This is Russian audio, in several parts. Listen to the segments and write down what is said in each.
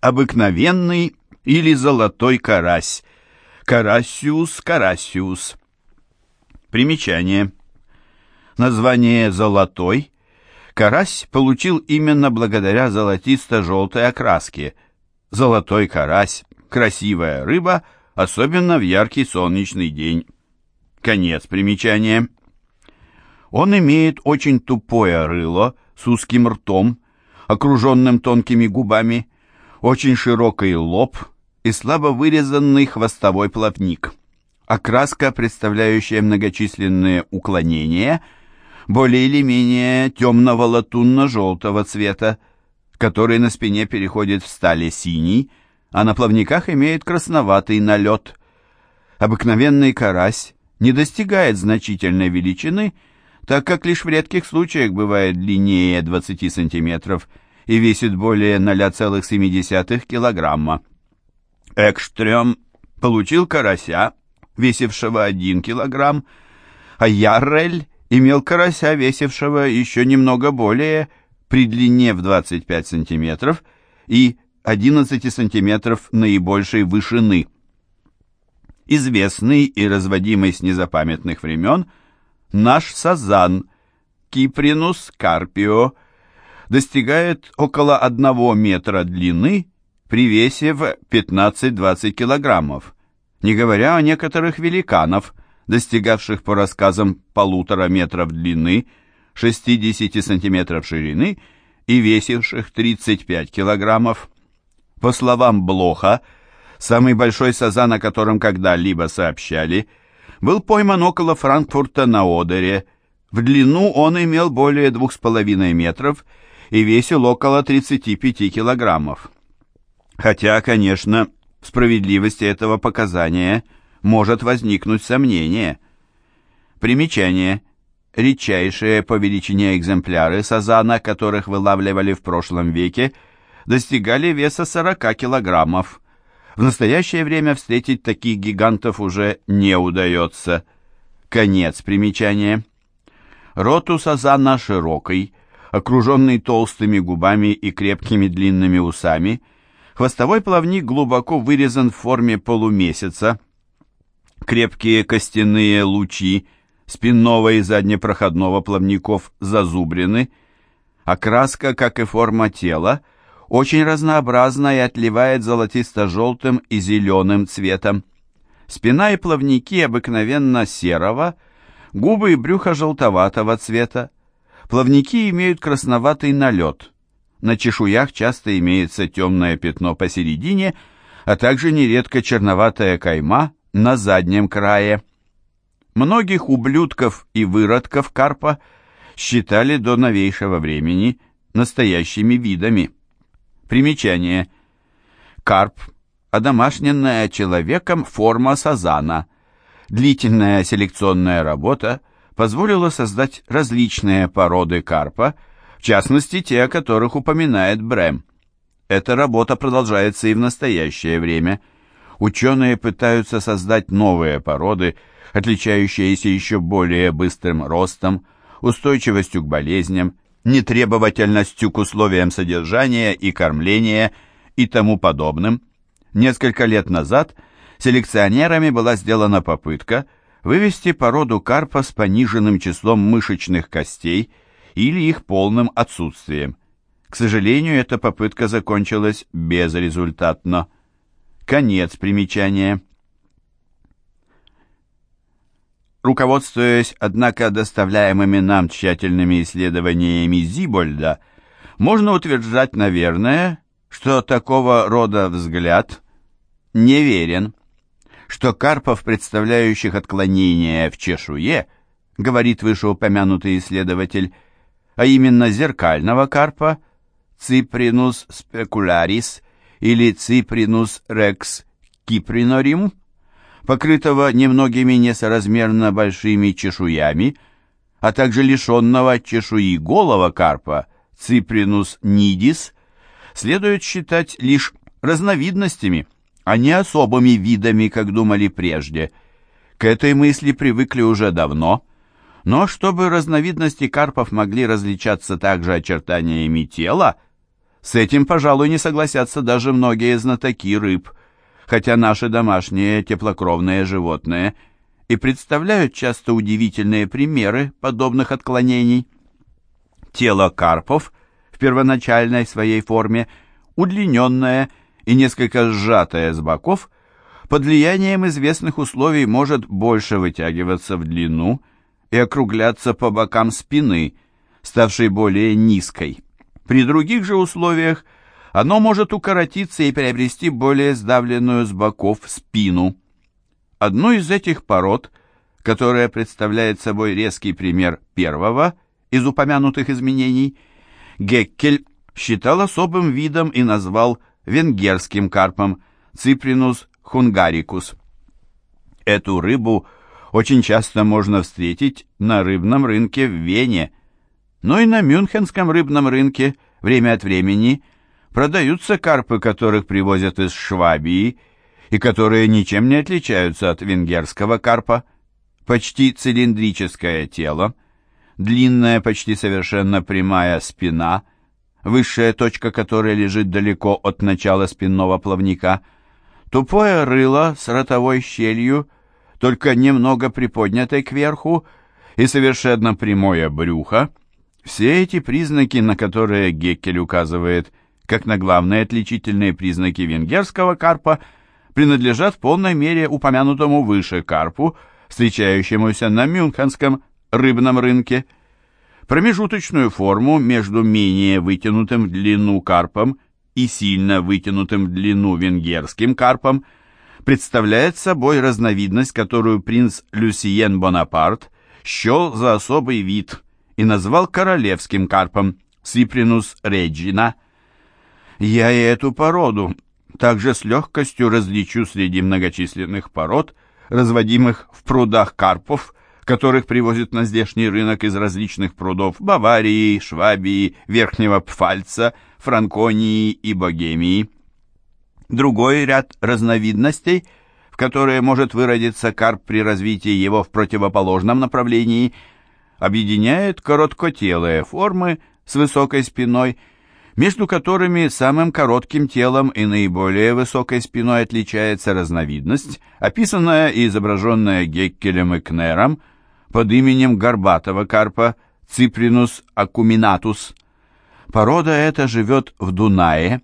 обыкновенный или золотой карась, карасиус карасиус. Примечание. Название «золотой» карась получил именно благодаря золотисто-желтой окраске. Золотой карась – красивая рыба, особенно в яркий солнечный день. Конец примечания. Он имеет очень тупое рыло с узким ртом, окруженным тонкими губами, очень широкий лоб и слабо вырезанный хвостовой плавник. Окраска, представляющая многочисленные уклонения – более или менее темного латунно-желтого цвета, который на спине переходит в стали синий, а на плавниках имеет красноватый налет. Обыкновенный карась не достигает значительной величины, так как лишь в редких случаях бывает длиннее 20 сантиметров и весит более 0,7 килограмма. Экштрем получил карася, весившего 1 килограмм, а Яррель имел карася, весившего еще немного более, при длине в 25 сантиметров и 11 сантиметров наибольшей вышины. Известный и разводимый с незапамятных времен наш сазан Кипринус карпио достигает около 1 метра длины при весе в 15-20 килограммов, не говоря о некоторых великанов – достигавших по рассказам полутора метров длины, 60 сантиметров ширины и весивших 35 килограммов. По словам Блоха, самый большой сазан, о котором когда-либо сообщали, был пойман около Франкфурта на Одере. В длину он имел более 2,5 метров и весил около 35 килограммов. Хотя, конечно, в справедливости этого показания – может возникнуть сомнение. Примечание. Редчайшие по величине экземпляры сазана, которых вылавливали в прошлом веке, достигали веса 40 килограммов. В настоящее время встретить таких гигантов уже не удается. Конец примечания. Рот у сазана широкий, окруженный толстыми губами и крепкими длинными усами. Хвостовой плавник глубоко вырезан в форме полумесяца, крепкие костяные лучи спинного и заднепроходного плавников зазубрены, окраска, как и форма тела, очень разнообразна и отливает золотисто-желтым и зеленым цветом. Спина и плавники обыкновенно серого, губы и брюхо желтоватого цвета. Плавники имеют красноватый налет. На чешуях часто имеется темное пятно посередине, а также нередко черноватая кайма на заднем крае. Многих ублюдков и выродков карпа считали до новейшего времени настоящими видами. Примечание. Карп – одомашненная человеком форма сазана. Длительная селекционная работа позволила создать различные породы карпа, в частности, те, о которых упоминает Брэм. Эта работа продолжается и в настоящее время – ученые пытаются создать новые породы, отличающиеся еще более быстрым ростом, устойчивостью к болезням, нетребовательностью к условиям содержания и кормления и тому подобным. Несколько лет назад селекционерами была сделана попытка вывести породу карпа с пониженным числом мышечных костей или их полным отсутствием. К сожалению, эта попытка закончилась безрезультатно. Конец примечания. Руководствуясь, однако, доставляемыми нам тщательными исследованиями Зибольда, можно утверждать, наверное, что такого рода взгляд неверен, что карпов, представляющих отклонения в чешуе, говорит вышеупомянутый исследователь, а именно зеркального карпа, Ципринус спекулярис, или Cyprinus rex cyprinorim, покрытого немногими несоразмерно большими чешуями, а также лишенного чешуи голого карпа Cyprinus nidis, следует считать лишь разновидностями, а не особыми видами, как думали прежде. К этой мысли привыкли уже давно, но чтобы разновидности карпов могли различаться также очертаниями тела, С этим, пожалуй, не согласятся даже многие знатоки рыб, хотя наши домашние теплокровные животные и представляют часто удивительные примеры подобных отклонений. Тело карпов в первоначальной своей форме удлиненное и несколько сжатое с боков, под влиянием известных условий может больше вытягиваться в длину и округляться по бокам спины, ставшей более низкой. При других же условиях оно может укоротиться и приобрести более сдавленную с боков спину. Одну из этих пород, которая представляет собой резкий пример первого из упомянутых изменений, Геккель считал особым видом и назвал венгерским карпом Ципринус хунгарикус. Эту рыбу очень часто можно встретить на рыбном рынке в Вене, но и на мюнхенском рыбном рынке время от времени продаются карпы, которых привозят из Швабии и которые ничем не отличаются от венгерского карпа. Почти цилиндрическое тело, длинная, почти совершенно прямая спина, высшая точка которой лежит далеко от начала спинного плавника, тупое рыло с ротовой щелью, только немного приподнятой кверху, и совершенно прямое брюхо, все эти признаки, на которые Геккель указывает как на главные отличительные признаки венгерского карпа, принадлежат в полной мере упомянутому выше карпу, встречающемуся на мюнхенском рыбном рынке. Промежуточную форму между менее вытянутым в длину карпом и сильно вытянутым в длину венгерским карпом представляет собой разновидность, которую принц Люсиен Бонапарт счел за особый вид и назвал королевским карпом Сипринус реджина. Я и эту породу также с легкостью различу среди многочисленных пород, разводимых в прудах карпов, которых привозят на здешний рынок из различных прудов Баварии, Швабии, Верхнего Пфальца, Франконии и Богемии. Другой ряд разновидностей, в которые может выродиться карп при развитии его в противоположном направлении – объединяет короткотелые формы с высокой спиной, между которыми самым коротким телом и наиболее высокой спиной отличается разновидность, описанная и изображенная Геккелем и Кнером под именем горбатого карпа Ципринус акуминатус. Порода эта живет в Дунае,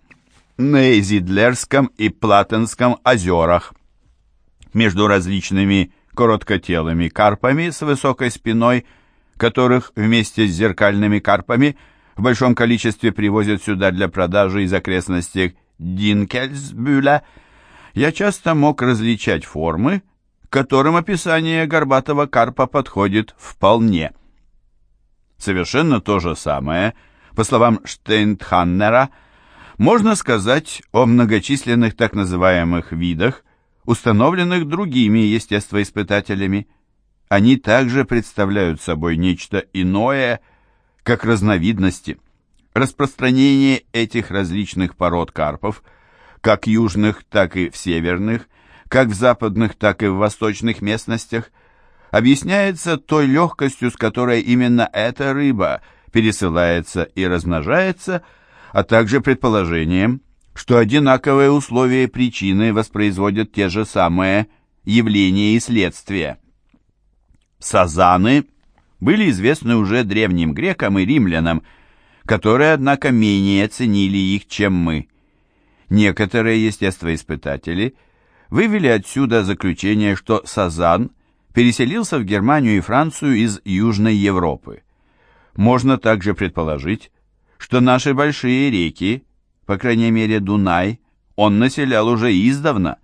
на Эзидлерском и Платенском озерах. Между различными короткотелыми карпами с высокой спиной – которых вместе с зеркальными карпами в большом количестве привозят сюда для продажи из окрестностей Динкельсбюля, я часто мог различать формы, которым описание горбатого карпа подходит вполне. Совершенно то же самое, по словам Штейнтханнера, можно сказать о многочисленных так называемых видах, установленных другими естествоиспытателями – они также представляют собой нечто иное, как разновидности. Распространение этих различных пород карпов, как южных, так и в северных, как в западных, так и в восточных местностях, объясняется той легкостью, с которой именно эта рыба пересылается и размножается, а также предположением, что одинаковые условия причины воспроизводят те же самые явления и следствия. Сазаны были известны уже древним грекам и римлянам, которые, однако, менее ценили их, чем мы. Некоторые естествоиспытатели вывели отсюда заключение, что сазан переселился в Германию и Францию из Южной Европы. Можно также предположить, что наши большие реки, по крайней мере Дунай, он населял уже издавна.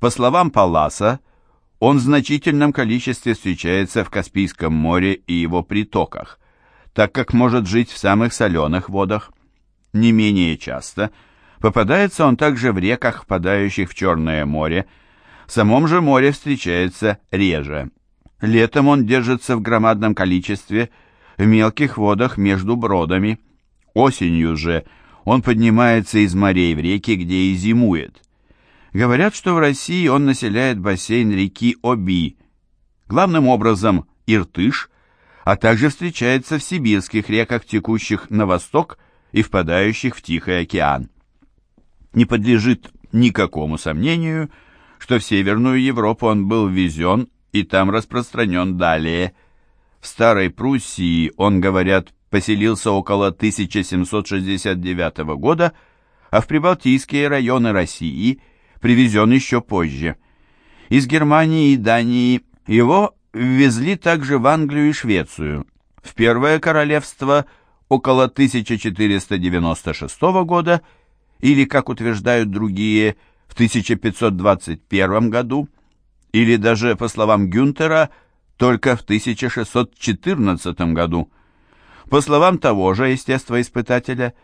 По словам Палласа, он в значительном количестве встречается в Каспийском море и его притоках, так как может жить в самых соленых водах. Не менее часто попадается он также в реках, впадающих в Черное море. В самом же море встречается реже. Летом он держится в громадном количестве в мелких водах между бродами. Осенью же он поднимается из морей в реки, где и зимует. Говорят, что в России он населяет бассейн реки Оби, главным образом Иртыш, а также встречается в сибирских реках, текущих на восток и впадающих в Тихий океан. Не подлежит никакому сомнению, что в Северную Европу он был ввезен и там распространен далее. В Старой Пруссии он, говорят, поселился около 1769 года, а в прибалтийские районы России привезен еще позже. Из Германии и Дании его ввезли также в Англию и Швецию. В Первое Королевство около 1496 года или, как утверждают другие, в 1521 году, или даже, по словам Гюнтера, только в 1614 году. По словам того же естествоиспытателя,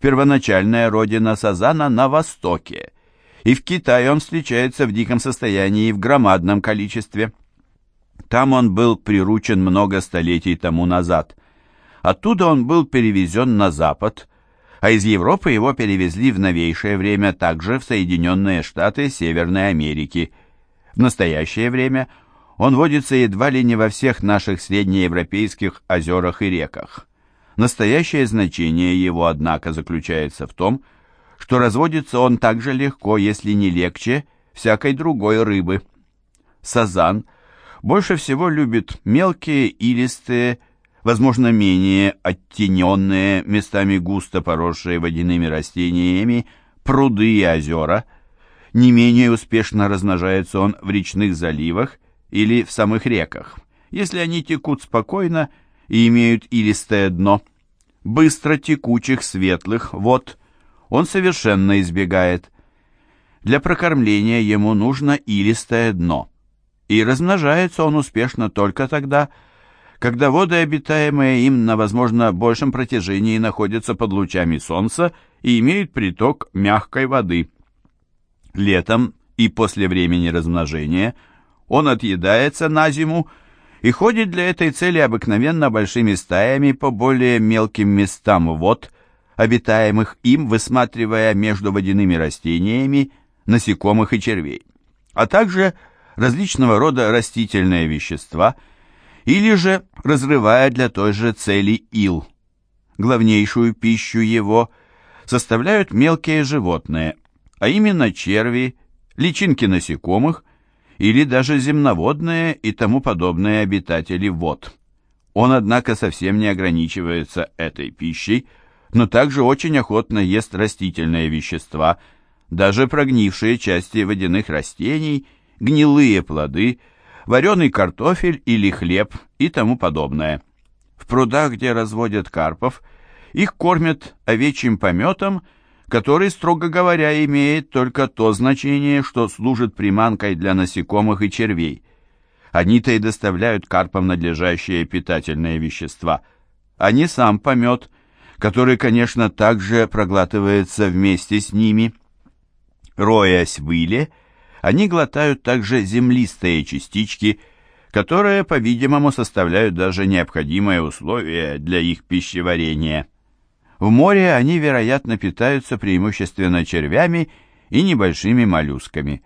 первоначальная родина Сазана на востоке, и в Китае он встречается в диком состоянии в громадном количестве. Там он был приручен много столетий тому назад. Оттуда он был перевезен на запад, а из Европы его перевезли в новейшее время также в Соединенные Штаты Северной Америки. В настоящее время он водится едва ли не во всех наших среднеевропейских озерах и реках. Настоящее значение его, однако, заключается в том, что разводится он так же легко, если не легче, всякой другой рыбы. Сазан больше всего любит мелкие илистые, возможно, менее оттененные, местами густо поросшие водяными растениями, пруды и озера. Не менее успешно размножается он в речных заливах или в самых реках, если они текут спокойно и имеют илистое дно быстро текучих светлых вод он совершенно избегает. Для прокормления ему нужно илистое дно, и размножается он успешно только тогда, когда воды, обитаемые им на, возможно, большем протяжении, находятся под лучами солнца и имеют приток мягкой воды. Летом и после времени размножения он отъедается на зиму и ходит для этой цели обыкновенно большими стаями по более мелким местам вод, обитаемых им, высматривая между водяными растениями насекомых и червей, а также различного рода растительные вещества, или же разрывая для той же цели ил. Главнейшую пищу его составляют мелкие животные, а именно черви, личинки насекомых или даже земноводные и тому подобные обитатели вод. Он, однако, совсем не ограничивается этой пищей, но также очень охотно ест растительные вещества, даже прогнившие части водяных растений, гнилые плоды, вареный картофель или хлеб и тому подобное. В прудах, где разводят карпов, их кормят овечьим пометом – который, строго говоря, имеет только то значение, что служит приманкой для насекомых и червей. Они-то и доставляют карпам надлежащие питательные вещества, а не сам помет, который, конечно, также проглатывается вместе с ними. Роясь в иле, они глотают также землистые частички, которые, по-видимому, составляют даже необходимое условие для их пищеварения. В море они, вероятно, питаются преимущественно червями и небольшими моллюсками.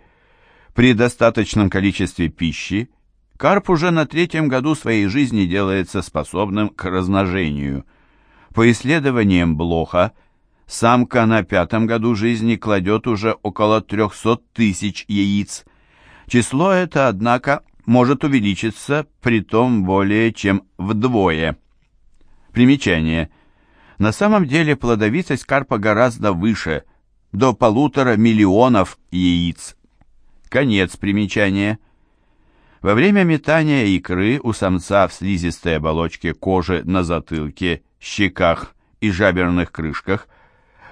При достаточном количестве пищи карп уже на третьем году своей жизни делается способным к размножению. По исследованиям Блоха, самка на пятом году жизни кладет уже около 300 тысяч яиц. Число это, однако, может увеличиться, при том более чем вдвое. Примечание – на самом деле плодовитость карпа гораздо выше, до полутора миллионов яиц. Конец примечания. Во время метания икры у самца в слизистой оболочке кожи на затылке, щеках и жаберных крышках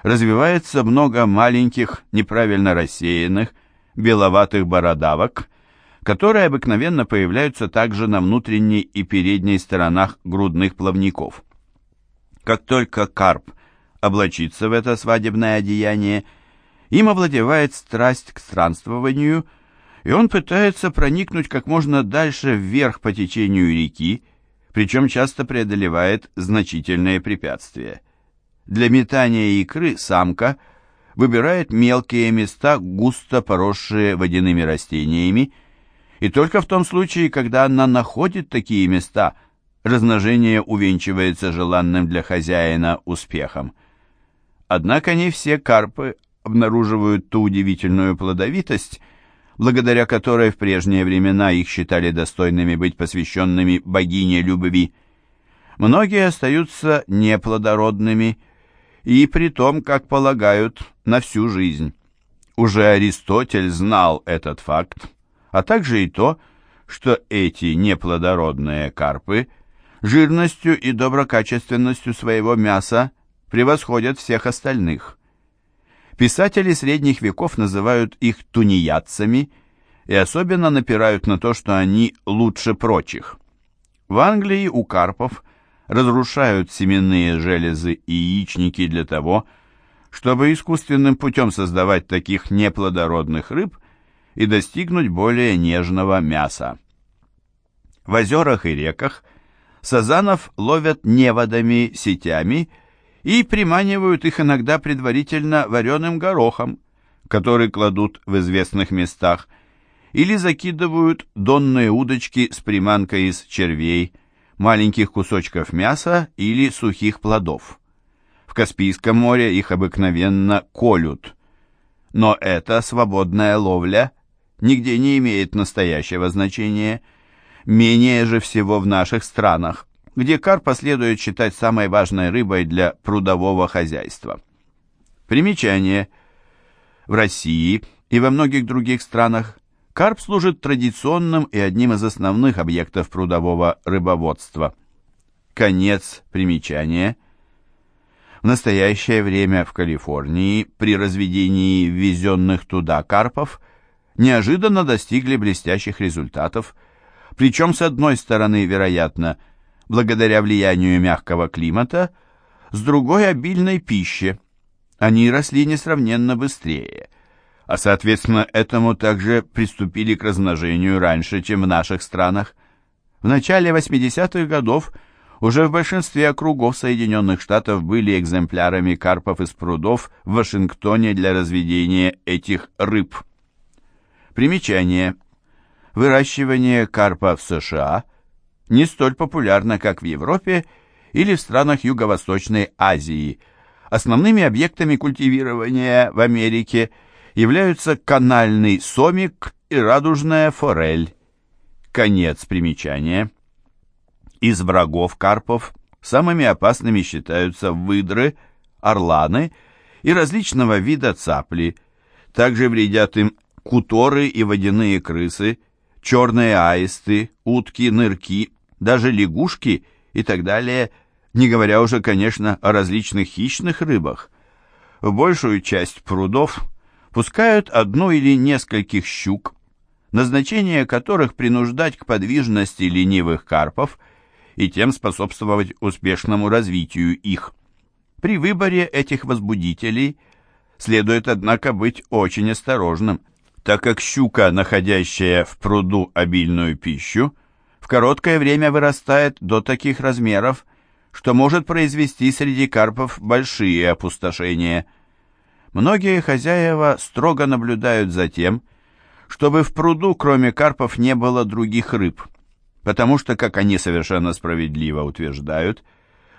развивается много маленьких, неправильно рассеянных, беловатых бородавок, которые обыкновенно появляются также на внутренней и передней сторонах грудных плавников. Как только карп облачится в это свадебное одеяние, им овладевает страсть к странствованию, и он пытается проникнуть как можно дальше вверх по течению реки, причем часто преодолевает значительные препятствия. Для метания икры самка выбирает мелкие места, густо поросшие водяными растениями, и только в том случае, когда она находит такие места – размножение увенчивается желанным для хозяина успехом. Однако не все карпы обнаруживают ту удивительную плодовитость, благодаря которой в прежние времена их считали достойными быть посвященными богине любви. Многие остаются неплодородными, и при том, как полагают, на всю жизнь. Уже Аристотель знал этот факт, а также и то, что эти неплодородные карпы жирностью и доброкачественностью своего мяса превосходят всех остальных. Писатели средних веков называют их тунеядцами и особенно напирают на то, что они лучше прочих. В Англии у карпов разрушают семенные железы и яичники для того, чтобы искусственным путем создавать таких неплодородных рыб и достигнуть более нежного мяса. В озерах и реках сазанов ловят неводами, сетями и приманивают их иногда предварительно вареным горохом, который кладут в известных местах, или закидывают донные удочки с приманкой из червей, маленьких кусочков мяса или сухих плодов. В Каспийском море их обыкновенно колют. Но эта свободная ловля нигде не имеет настоящего значения, менее же всего в наших странах, где карпа следует считать самой важной рыбой для прудового хозяйства. Примечание. В России и во многих других странах карп служит традиционным и одним из основных объектов прудового рыбоводства. Конец примечания. В настоящее время в Калифорнии при разведении ввезенных туда карпов неожиданно достигли блестящих результатов, причем с одной стороны, вероятно, благодаря влиянию мягкого климата, с другой – обильной пищи. Они росли несравненно быстрее, а соответственно этому также приступили к размножению раньше, чем в наших странах. В начале 80-х годов – уже в большинстве округов Соединенных Штатов были экземплярами карпов из прудов в Вашингтоне для разведения этих рыб. Примечание. Выращивание карпа в США не столь популярно, как в Европе или в странах Юго-Восточной Азии. Основными объектами культивирования в Америке являются канальный сомик и радужная форель. Конец примечания. Из врагов карпов самыми опасными считаются выдры, орланы и различного вида цапли. Также вредят им куторы и водяные крысы, черные аисты, утки, нырки, даже лягушки и так далее, не говоря уже, конечно, о различных хищных рыбах. В большую часть прудов пускают одну или нескольких щук, назначение которых принуждать к подвижности ленивых карпов – и тем способствовать успешному развитию их. При выборе этих возбудителей следует, однако, быть очень осторожным, так как щука, находящая в пруду обильную пищу, в короткое время вырастает до таких размеров, что может произвести среди карпов большие опустошения. Многие хозяева строго наблюдают за тем, чтобы в пруду, кроме карпов, не было других рыб – потому что, как они совершенно справедливо утверждают,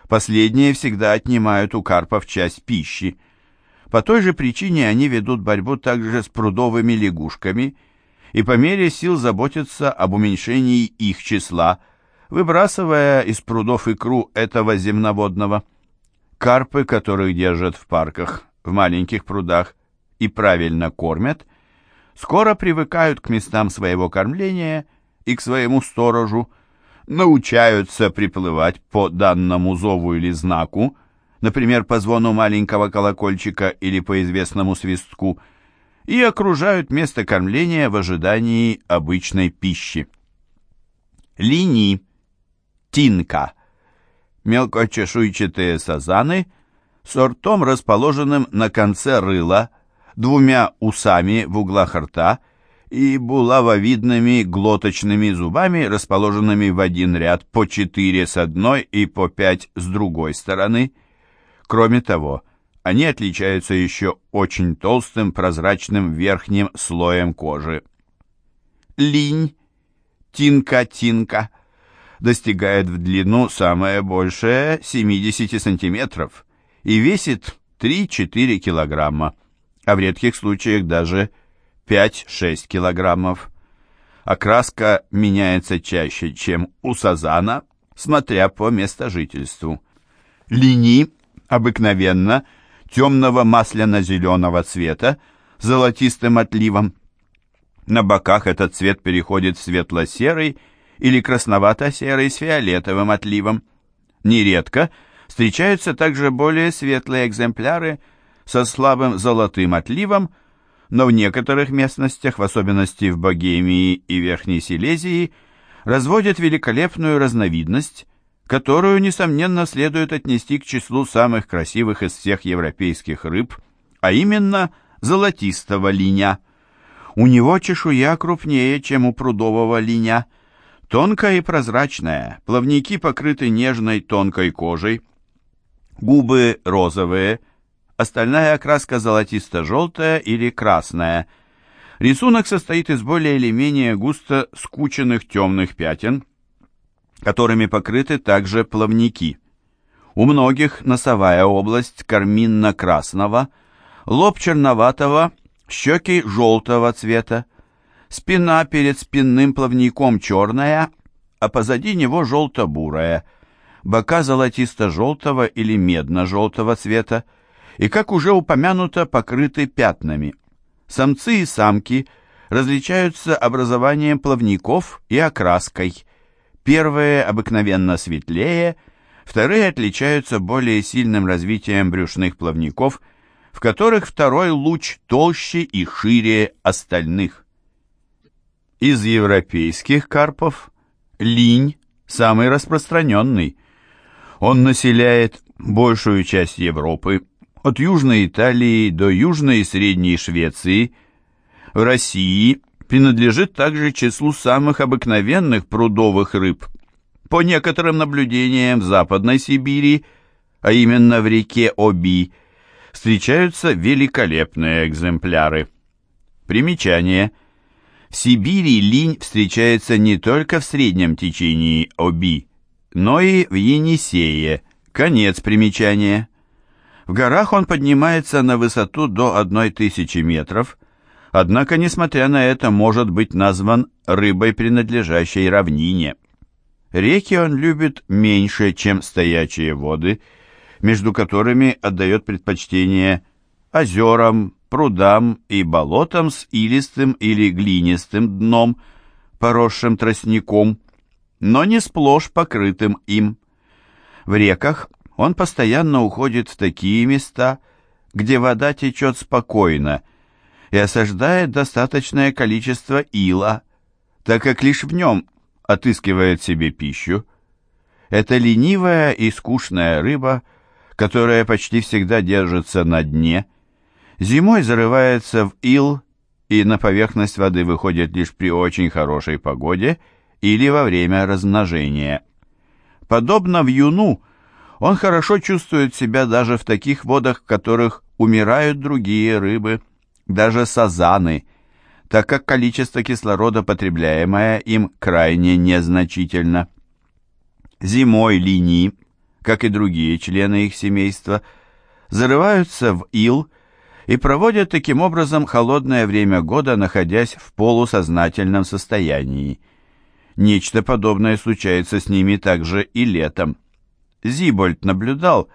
последние всегда отнимают у карпов часть пищи. По той же причине они ведут борьбу также с прудовыми лягушками и по мере сил заботятся об уменьшении их числа, выбрасывая из прудов икру этого земноводного. Карпы, которых держат в парках, в маленьких прудах и правильно кормят, скоро привыкают к местам своего кормления и к своему сторожу, научаются приплывать по данному зову или знаку, например, по звону маленького колокольчика или по известному свистку, и окружают место кормления в ожидании обычной пищи. Лини, тинка, мелкочешуйчатые сазаны с ртом, расположенным на конце рыла, двумя усами в углах рта и булавовидными глоточными зубами, расположенными в один ряд по четыре с одной и по пять с другой стороны. Кроме того, они отличаются еще очень толстым прозрачным верхним слоем кожи. Линь, тинка-тинка, достигает в длину самое большее 70 сантиметров и весит 3-4 килограмма, а в редких случаях даже 5-6 килограммов. Окраска меняется чаще, чем у сазана, смотря по местожительству. Линии обыкновенно темного масляно-зеленого цвета золотистым отливом. На боках этот цвет переходит в светло-серый или красновато-серый с фиолетовым отливом. Нередко встречаются также более светлые экземпляры со слабым золотым отливом, но в некоторых местностях, в особенности в Богемии и Верхней Силезии, разводят великолепную разновидность, которую, несомненно, следует отнести к числу самых красивых из всех европейских рыб, а именно золотистого линя. У него чешуя крупнее, чем у прудового линя, тонкая и прозрачная, плавники покрыты нежной тонкой кожей, губы розовые – остальная окраска золотисто-желтая или красная. Рисунок состоит из более или менее густо скученных темных пятен, которыми покрыты также плавники. У многих носовая область карминно-красного, лоб черноватого, щеки желтого цвета, спина перед спинным плавником черная, а позади него желто-бурая, бока золотисто-желтого или медно-желтого цвета, и, как уже упомянуто, покрыты пятнами. Самцы и самки различаются образованием плавников и окраской. Первые обыкновенно светлее, вторые отличаются более сильным развитием брюшных плавников, в которых второй луч толще и шире остальных. Из европейских карпов линь самый распространенный. Он населяет большую часть Европы от Южной Италии до Южной и Средней Швеции, в России принадлежит также числу самых обыкновенных прудовых рыб. По некоторым наблюдениям в Западной Сибири, а именно в реке Оби, встречаются великолепные экземпляры. Примечание. В Сибири линь встречается не только в среднем течении Оби, но и в Енисее. Конец примечания. В горах он поднимается на высоту до 1000 метров, однако, несмотря на это, может быть назван рыбой, принадлежащей равнине. Реки он любит меньше, чем стоячие воды, между которыми отдает предпочтение озерам, прудам и болотам с илистым или глинистым дном, поросшим тростником, но не сплошь покрытым им. В реках он постоянно уходит в такие места, где вода течет спокойно и осаждает достаточное количество ила, так как лишь в нем отыскивает себе пищу. Это ленивая и скучная рыба, которая почти всегда держится на дне, зимой зарывается в ил и на поверхность воды выходит лишь при очень хорошей погоде или во время размножения. Подобно вьюну, он хорошо чувствует себя даже в таких водах, в которых умирают другие рыбы, даже сазаны, так как количество кислорода, потребляемое им, крайне незначительно. Зимой линии, как и другие члены их семейства, зарываются в ил и проводят таким образом холодное время года, находясь в полусознательном состоянии. Нечто подобное случается с ними также и летом. Зибольд наблюдал,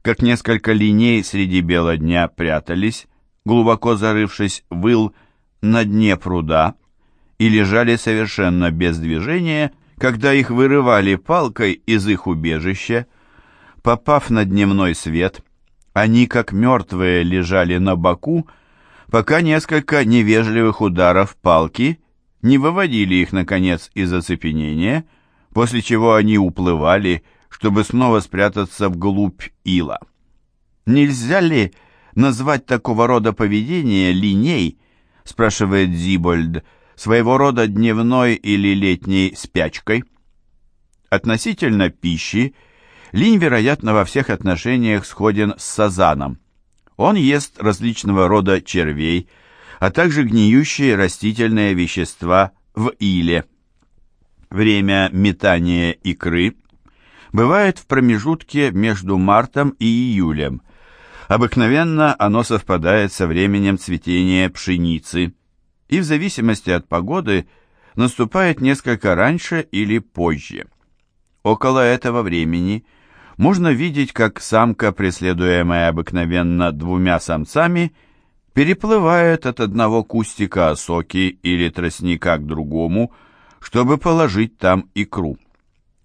как несколько линей среди бела дня прятались, глубоко зарывшись в ил на дне пруда, и лежали совершенно без движения, когда их вырывали палкой из их убежища. Попав на дневной свет, они, как мертвые, лежали на боку, пока несколько невежливых ударов палки не выводили их, наконец, из оцепенения, после чего они уплывали, чтобы снова спрятаться вглубь ила. «Нельзя ли назвать такого рода поведение линей?» спрашивает Зибольд, своего рода дневной или летней спячкой. Относительно пищи, линь, вероятно, во всех отношениях сходен с сазаном. Он ест различного рода червей, а также гниющие растительные вещества в иле. Время метания икры бывает в промежутке между мартом и июлем. Обыкновенно оно совпадает со временем цветения пшеницы и в зависимости от погоды наступает несколько раньше или позже. Около этого времени можно видеть, как самка, преследуемая обыкновенно двумя самцами, переплывает от одного кустика осоки или тростника к другому, чтобы положить там икру.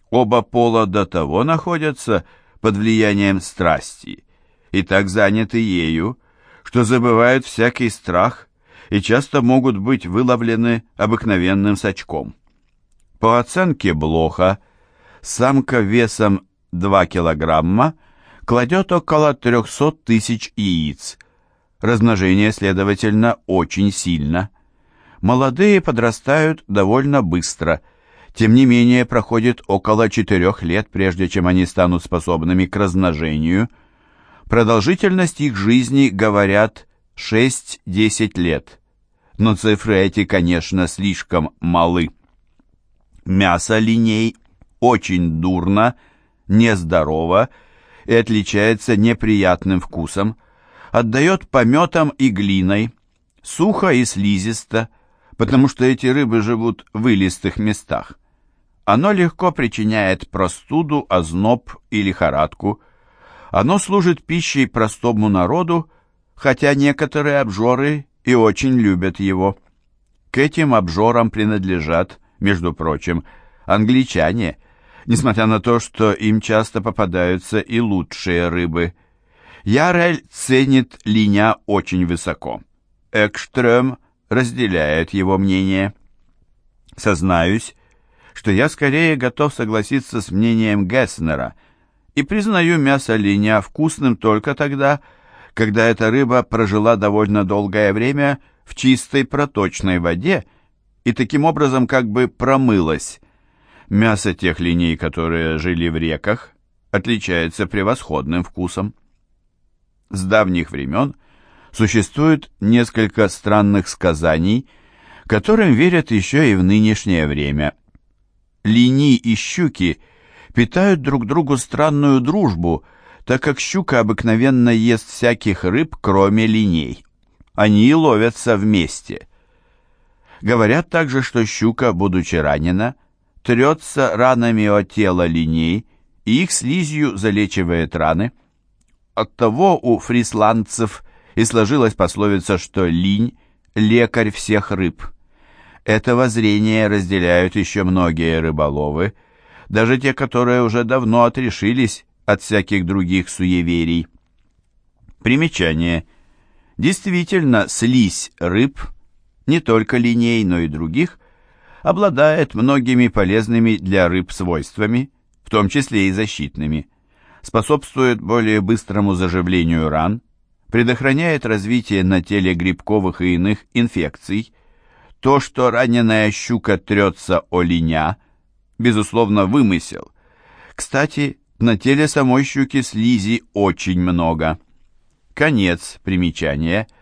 Оба пола до того находятся под влиянием страсти и так заняты ею, что забывают всякий страх и часто могут быть выловлены обыкновенным сачком. По оценке Блоха, самка весом 2 килограмма кладет около 300 тысяч яиц. Размножение, следовательно, очень сильно. Молодые подрастают довольно быстро. Тем не менее, проходит около 4 лет, прежде чем они станут способными к размножению. Продолжительность их жизни, говорят, 6-10 лет. Но цифры эти, конечно, слишком малы. Мясо линей очень дурно нездорово и отличается неприятным вкусом, отдает пометом и глиной, сухо и слизисто, потому что эти рыбы живут в вылистых местах. Оно легко причиняет простуду, озноб и лихорадку. Оно служит пищей простому народу, хотя некоторые обжоры и очень любят его. К этим обжорам принадлежат, между прочим, англичане – несмотря на то, что им часто попадаются и лучшие рыбы. Ярель ценит линя очень высоко. Экштрем разделяет его мнение. Сознаюсь, что я скорее готов согласиться с мнением Гесснера и признаю мясо линя вкусным только тогда, когда эта рыба прожила довольно долгое время в чистой проточной воде и таким образом как бы промылась, Мясо тех линий, которые жили в реках, отличается превосходным вкусом. С давних времен существует несколько странных сказаний, которым верят еще и в нынешнее время. Лини и щуки питают друг другу странную дружбу, так как щука обыкновенно ест всяких рыб, кроме линей. Они ловятся вместе. Говорят также, что щука, будучи ранена, трется ранами о тело линей и их слизью залечивает раны. Оттого у фрисландцев и сложилась пословица, что линь – лекарь всех рыб. Это воззрение разделяют еще многие рыболовы, даже те, которые уже давно отрешились от всяких других суеверий. Примечание. Действительно, слизь рыб, не только линей, но и других – обладает многими полезными для рыб свойствами, в том числе и защитными, способствует более быстрому заживлению ран, предохраняет развитие на теле грибковых и иных инфекций. То, что раненая щука трется о линя, безусловно, вымысел. Кстати, на теле самой щуки слизи очень много. Конец примечания –